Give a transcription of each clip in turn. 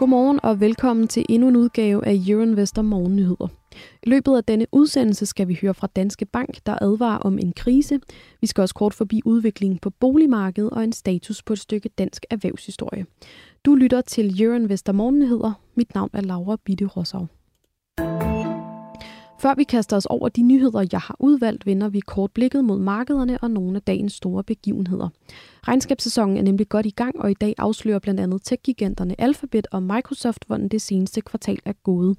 Godmorgen og velkommen til endnu en udgave af Euroinvestor Morgennyheder. I løbet af denne udsendelse skal vi høre fra Danske Bank, der advarer om en krise. Vi skal også kort forbi udviklingen på boligmarkedet og en status på et stykke dansk erhvervshistorie. Du lytter til Euroinvestor Morgennyheder. Mit navn er Laura Bitte Rosau. Før vi kaster os over de nyheder, jeg har udvalgt, vender vi kort blikket mod markederne og nogle af dagens store begivenheder. Regnskabssæsonen er nemlig godt i gang, og i dag afslører blandt andet tech-giganterne Alphabet og Microsoft, hvordan det seneste kvartal er gået.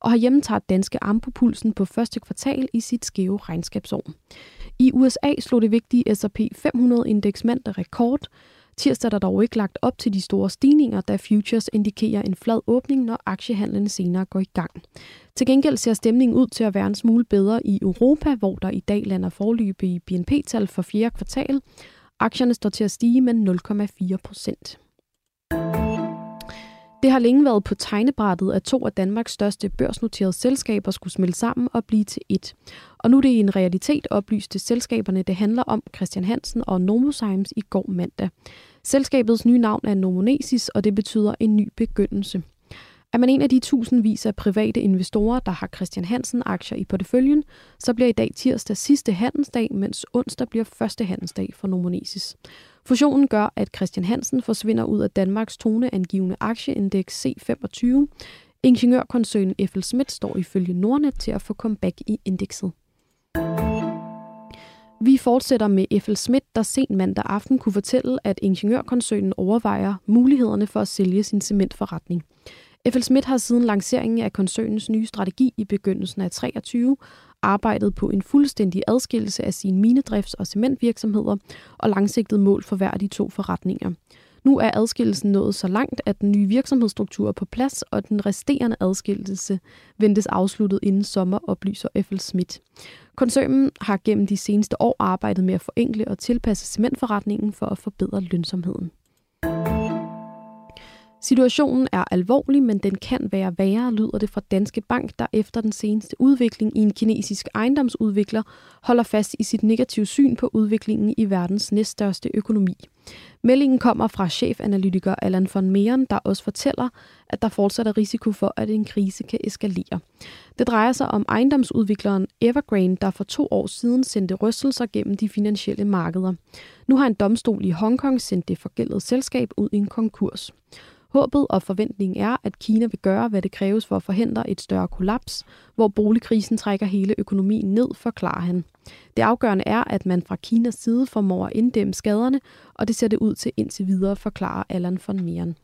Og herhjemme tager danske Ampopulsen på første kvartal i sit skæve regnskabsår. I USA slog det vigtige S&P 500-indeks mandag rekord, Tirsdag er der dog ikke lagt op til de store stigninger, da futures indikerer en flad åbning, når aktiehandlen senere går i gang. Til gengæld ser stemningen ud til at være en smule bedre i Europa, hvor der i dag lander forløb i BNP-tal for fjerde kvartal. Aktierne står til at stige med 0,4 procent. Det har længe været på tegnebrættet, at to af Danmarks største børsnoterede selskaber skulle smelte sammen og blive til ét. Og nu er det en realitet, oplyste selskaberne, det handler om Christian Hansen og Nomozymes i går mandag. Selskabets nye navn er Nomonesis, og det betyder en ny begyndelse. Er man en af de tusindvis af private investorer, der har Christian Hansen aktier i porteføljen, så bliver i dag tirsdag sidste handelsdag, mens onsdag bliver første handelsdag for Nomonesis. Fusionen gør, at Christian Hansen forsvinder ud af Danmarks toneangivende aktieindeks C25. Ingeniørkoncernen FL Schmidt står ifølge Nordnet til at få comeback i indekset. Vi fortsætter med FL Schmidt, der sent mandag aften kunne fortælle, at ingeniørkoncernen overvejer mulighederne for at sælge sin cementforretning. Eiffel Schmidt har siden lanceringen af koncernens nye strategi i begyndelsen af 23 arbejdet på en fuldstændig adskillelse af sine minedrifts- og cementvirksomheder og langsigtet mål for hver af de to forretninger. Nu er adskillelsen nået så langt, at den nye virksomhedsstruktur er på plads, og den resterende adskillelse ventes afsluttet inden sommer, oplyser Eiffel Schmidt. Koncernen har gennem de seneste år arbejdet med at forenkle og tilpasse cementforretningen for at forbedre lønsomheden. Situationen er alvorlig, men den kan være værre, lyder det fra Danske Bank, der efter den seneste udvikling i en kinesisk ejendomsudvikler holder fast i sit negative syn på udviklingen i verdens næststørste økonomi. Meldingen kommer fra chefanalytiker Allan von Meeren, der også fortæller, at der fortsat er risiko for, at en krise kan eskalere. Det drejer sig om ejendomsudvikleren Evergrande, der for to år siden sendte rystelser gennem de finansielle markeder. Nu har en domstol i Hongkong sendt det forgældede selskab ud i en konkurs. Håbet og forventningen er, at Kina vil gøre, hvad det kræves for at forhindre et større kollaps, hvor boligkrisen trækker hele økonomien ned, forklarer han. Det afgørende er, at man fra Kinas side formår at inddæmme skaderne, og det ser det ud til indtil videre, forklarer Allan von Meeren.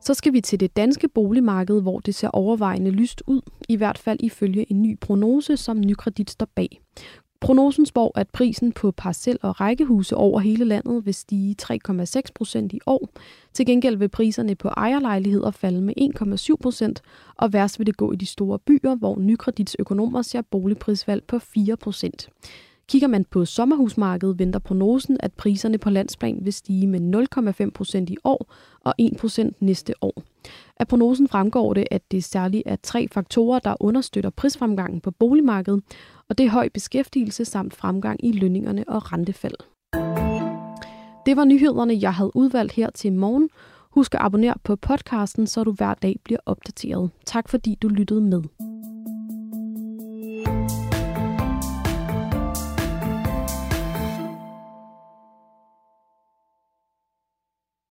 Så skal vi til det danske boligmarked, hvor det ser overvejende lyst ud, i hvert fald ifølge en ny prognose, som Nykredit står bag. Prognosen spår, at prisen på parcel- og rækkehuse over hele landet vil stige 3,6 procent i år. Til gengæld vil priserne på ejerlejligheder falde med 1,7 procent, og værst vil det gå i de store byer, hvor nykreditsøkonomer ser boligprisvalg på 4 procent. Kigger man på sommerhusmarkedet, venter prognosen, at priserne på landsplan vil stige med 0,5 procent i år og 1 procent næste år. Af prognosen fremgår det, at det særligt er tre faktorer, der understøtter prisfremgangen på boligmarkedet, og det er høj beskæftigelse samt fremgang i lønningerne og rentefald. Det var nyhederne, jeg havde udvalgt her til morgen. Husk at abonnere på podcasten, så du hver dag bliver opdateret. Tak fordi du lyttede med.